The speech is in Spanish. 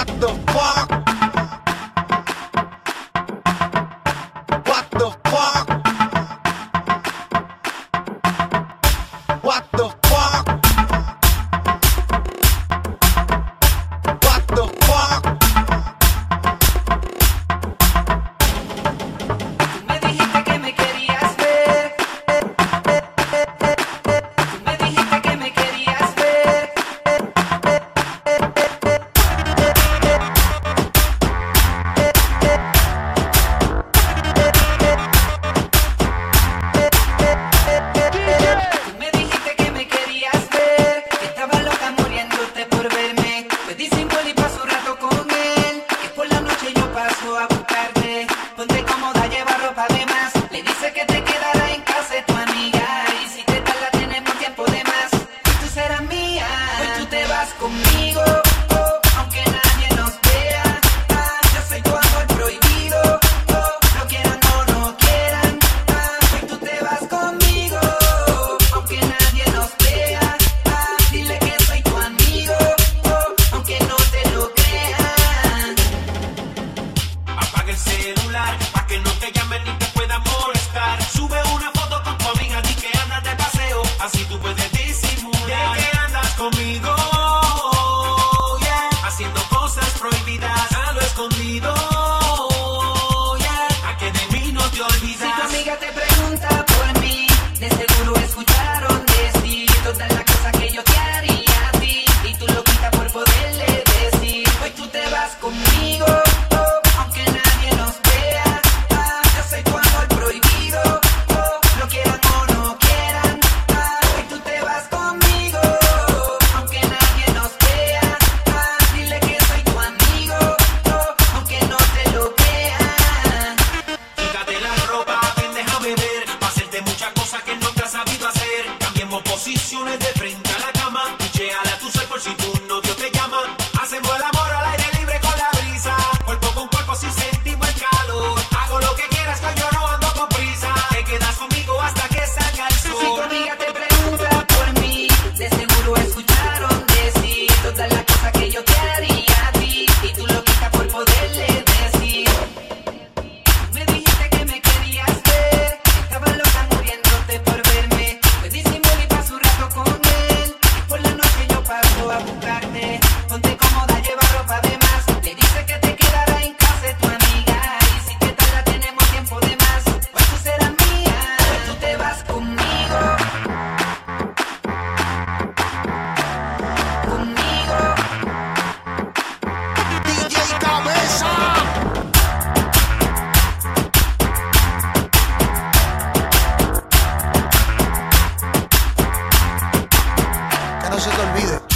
What the fuck? ponte cómoda, lleva ropa de más. Le dice que te quedará en casa tu amiga. conmigo. duerme. Ponte cómoda, lleva ropa de más. Le dice que te quedará en casa de tu amiga. Y si que tal la tenemos tiempo de más. Pues tú serás mía, pues tú te vas conmigo. Conmigo. DJ Cabeza. Que no se te olvide.